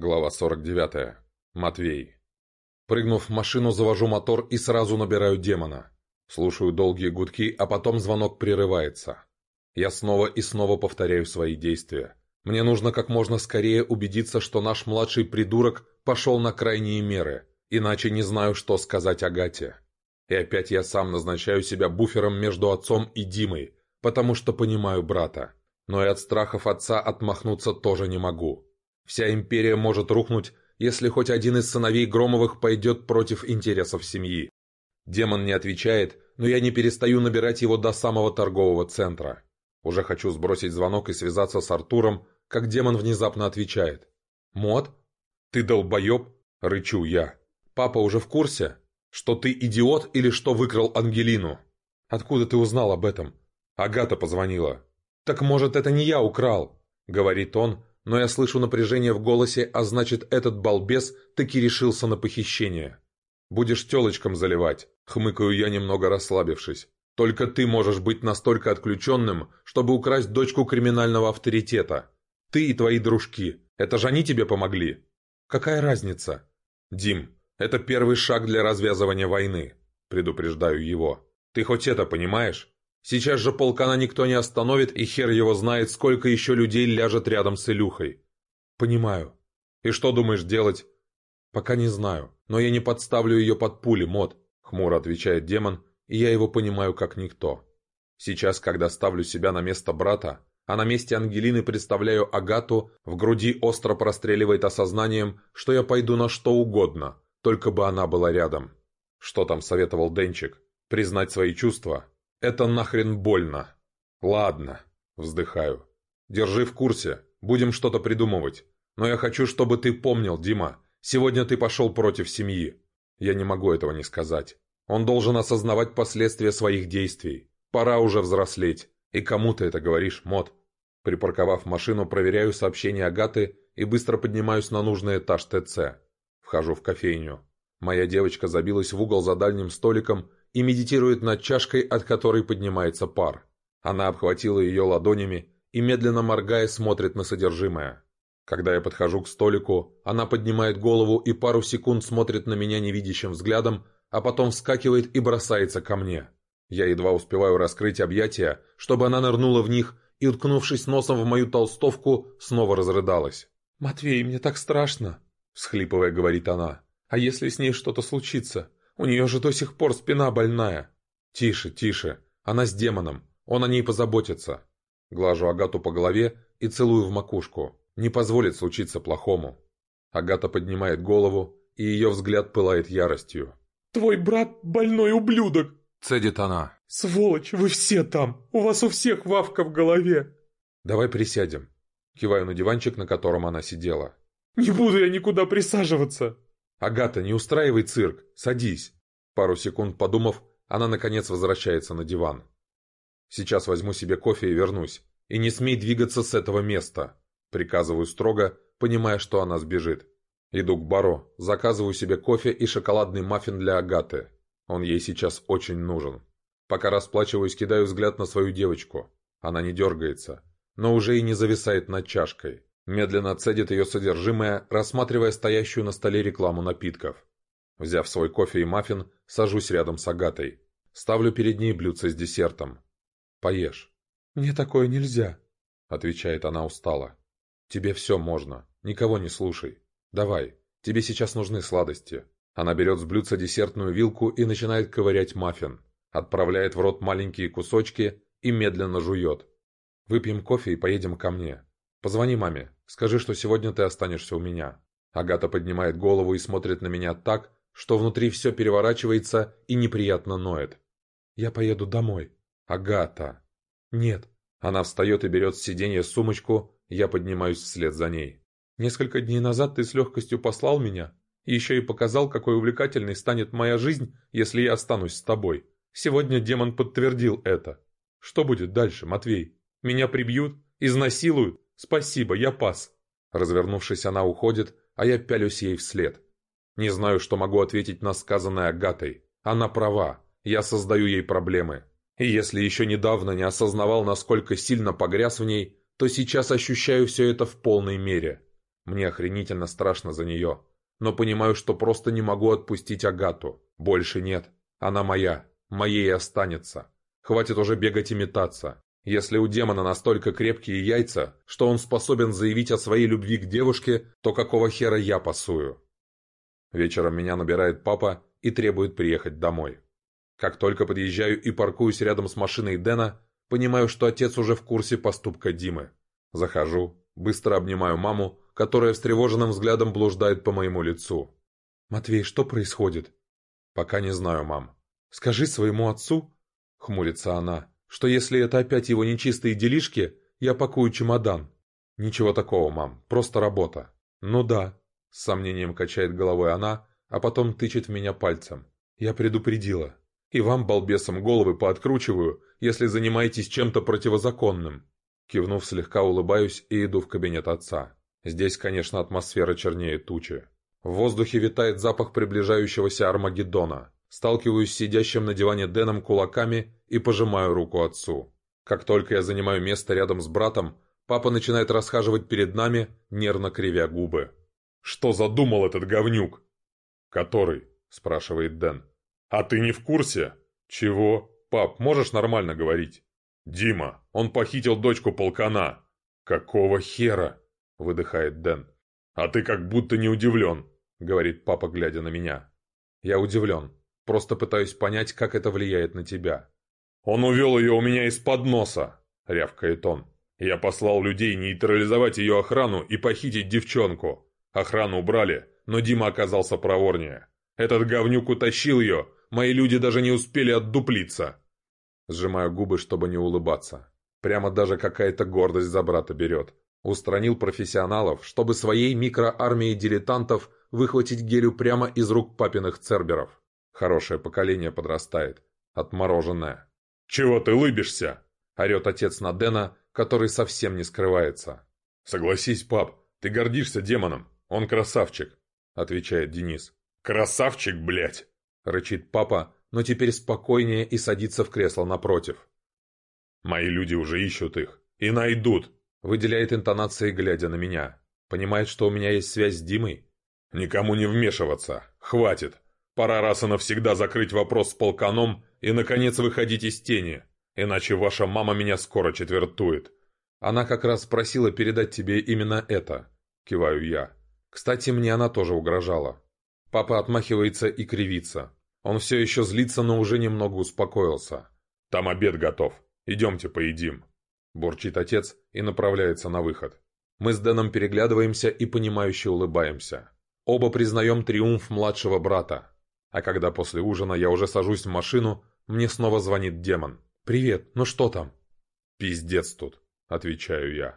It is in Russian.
Глава 49. Матвей. Прыгнув в машину, завожу мотор и сразу набираю демона. Слушаю долгие гудки, а потом звонок прерывается. Я снова и снова повторяю свои действия. Мне нужно как можно скорее убедиться, что наш младший придурок пошел на крайние меры, иначе не знаю, что сказать Агате. И опять я сам назначаю себя буфером между отцом и Димой, потому что понимаю брата. Но и от страхов отца отмахнуться тоже не могу. Вся империя может рухнуть, если хоть один из сыновей Громовых пойдет против интересов семьи. Демон не отвечает, но я не перестаю набирать его до самого торгового центра. Уже хочу сбросить звонок и связаться с Артуром, как демон внезапно отвечает. «Мот? Ты долбоеб?» – рычу я. «Папа уже в курсе? Что ты идиот или что выкрал Ангелину?» «Откуда ты узнал об этом?» Агата позвонила. «Так, может, это не я украл?» – говорит он, но я слышу напряжение в голосе, а значит, этот балбес таки решился на похищение. «Будешь телочком заливать», — хмыкаю я, немного расслабившись. «Только ты можешь быть настолько отключенным, чтобы украсть дочку криминального авторитета. Ты и твои дружки. Это же они тебе помогли». «Какая разница?» «Дим, это первый шаг для развязывания войны», — предупреждаю его. «Ты хоть это понимаешь?» Сейчас же полкана никто не остановит, и хер его знает, сколько еще людей ляжет рядом с Илюхой. Понимаю. И что думаешь делать? Пока не знаю, но я не подставлю ее под пули, мод, хмуро отвечает демон, и я его понимаю как никто. Сейчас, когда ставлю себя на место брата, а на месте Ангелины представляю Агату, в груди остро простреливает осознанием, что я пойду на что угодно, только бы она была рядом. Что там советовал Денчик? Признать свои чувства? «Это нахрен больно!» «Ладно», — вздыхаю. «Держи в курсе, будем что-то придумывать. Но я хочу, чтобы ты помнил, Дима, сегодня ты пошел против семьи». Я не могу этого не сказать. Он должен осознавать последствия своих действий. Пора уже взрослеть. И кому ты это говоришь, Мот? Припарковав машину, проверяю сообщение Агаты и быстро поднимаюсь на нужный этаж ТЦ. Вхожу в кофейню. Моя девочка забилась в угол за дальним столиком и медитирует над чашкой, от которой поднимается пар. Она обхватила ее ладонями и, медленно моргая, смотрит на содержимое. Когда я подхожу к столику, она поднимает голову и пару секунд смотрит на меня невидящим взглядом, а потом вскакивает и бросается ко мне. Я едва успеваю раскрыть объятия, чтобы она нырнула в них и, уткнувшись носом в мою толстовку, снова разрыдалась. «Матвей, мне так страшно!» – всхлипывая, говорит она. А если с ней что-то случится? У нее же до сих пор спина больная. Тише, тише. Она с демоном. Он о ней позаботится. Глажу Агату по голове и целую в макушку. Не позволит случиться плохому. Агата поднимает голову, и ее взгляд пылает яростью. «Твой брат больной ублюдок!» — цедит она. «Сволочь, вы все там! У вас у всех вавка в голове!» «Давай присядем!» — киваю на диванчик, на котором она сидела. «Не буду я никуда присаживаться!» «Агата, не устраивай цирк! Садись!» Пару секунд подумав, она, наконец, возвращается на диван. «Сейчас возьму себе кофе и вернусь. И не смей двигаться с этого места!» Приказываю строго, понимая, что она сбежит. Иду к бару, заказываю себе кофе и шоколадный маффин для Агаты. Он ей сейчас очень нужен. Пока расплачиваюсь, кидаю взгляд на свою девочку. Она не дергается, но уже и не зависает над чашкой медленно цедит ее содержимое, рассматривая стоящую на столе рекламу напитков. Взяв свой кофе и маффин, сажусь рядом с Агатой. Ставлю перед ней блюдце с десертом. «Поешь». «Мне такое нельзя», — отвечает она устало. «Тебе все можно. Никого не слушай. Давай, тебе сейчас нужны сладости». Она берет с блюдца десертную вилку и начинает ковырять маффин. Отправляет в рот маленькие кусочки и медленно жует. «Выпьем кофе и поедем ко мне. Позвони маме, Скажи, что сегодня ты останешься у меня». Агата поднимает голову и смотрит на меня так, что внутри все переворачивается и неприятно ноет. «Я поеду домой». «Агата». «Нет». Она встает и берет с сиденья сумочку, я поднимаюсь вслед за ней. «Несколько дней назад ты с легкостью послал меня, и еще и показал, какой увлекательной станет моя жизнь, если я останусь с тобой. Сегодня демон подтвердил это. Что будет дальше, Матвей? Меня прибьют? Изнасилуют? «Спасибо, я пас». Развернувшись, она уходит, а я пялюсь ей вслед. Не знаю, что могу ответить на сказанное Агатой. Она права, я создаю ей проблемы. И если еще недавно не осознавал, насколько сильно погряз в ней, то сейчас ощущаю все это в полной мере. Мне охренительно страшно за нее. Но понимаю, что просто не могу отпустить Агату. Больше нет. Она моя. Моей останется. Хватит уже бегать и метаться. Если у демона настолько крепкие яйца, что он способен заявить о своей любви к девушке, то какого хера я пасую? Вечером меня набирает папа и требует приехать домой. Как только подъезжаю и паркуюсь рядом с машиной Дэна, понимаю, что отец уже в курсе поступка Димы. Захожу, быстро обнимаю маму, которая встревоженным взглядом блуждает по моему лицу. «Матвей, что происходит?» «Пока не знаю, мам». «Скажи своему отцу?» — хмурится она что если это опять его нечистые делишки, я пакую чемодан. Ничего такого, мам, просто работа. Ну да, с сомнением качает головой она, а потом тычет в меня пальцем. Я предупредила. И вам, балбесам, головы пооткручиваю, если занимаетесь чем-то противозаконным. Кивнув, слегка улыбаюсь и иду в кабинет отца. Здесь, конечно, атмосфера чернее тучи. В воздухе витает запах приближающегося Армагеддона. Сталкиваюсь сидящим на диване Дэном кулаками и пожимаю руку отцу. Как только я занимаю место рядом с братом, папа начинает расхаживать перед нами, нервно кривя губы. «Что задумал этот говнюк?» «Который?» – спрашивает Дэн. «А ты не в курсе?» «Чего? Пап, можешь нормально говорить?» «Дима, он похитил дочку полкана!» «Какого хера?» – выдыхает Дэн. «А ты как будто не удивлен», – говорит папа, глядя на меня. «Я удивлен. Просто пытаюсь понять, как это влияет на тебя». «Он увел ее у меня из-под носа!» — рявкает он. «Я послал людей нейтрализовать ее охрану и похитить девчонку. Охрану убрали, но Дима оказался проворнее. Этот говнюк утащил ее, мои люди даже не успели отдуплиться!» Сжимаю губы, чтобы не улыбаться. Прямо даже какая-то гордость за брата берет. Устранил профессионалов, чтобы своей микроармии дилетантов выхватить гелю прямо из рук папиных церберов. Хорошее поколение подрастает. Отмороженное. «Чего ты улыбишься?» – орет отец на Дэна, который совсем не скрывается. «Согласись, пап, ты гордишься демоном. Он красавчик», – отвечает Денис. «Красавчик, блядь!» – рычит папа, но теперь спокойнее и садится в кресло напротив. «Мои люди уже ищут их. И найдут!» – выделяет интонации, глядя на меня. Понимает, что у меня есть связь с Димой? «Никому не вмешиваться. Хватит. Пора раз и навсегда закрыть вопрос с полканом и, наконец, выходить из тени, иначе ваша мама меня скоро четвертует. Она как раз просила передать тебе именно это, киваю я. Кстати, мне она тоже угрожала. Папа отмахивается и кривится. Он все еще злится, но уже немного успокоился. Там обед готов. Идемте поедим. Бурчит отец и направляется на выход. Мы с Дэном переглядываемся и понимающе улыбаемся. Оба признаем триумф младшего брата. А когда после ужина я уже сажусь в машину, мне снова звонит демон. «Привет, ну что там?» «Пиздец тут», — отвечаю я.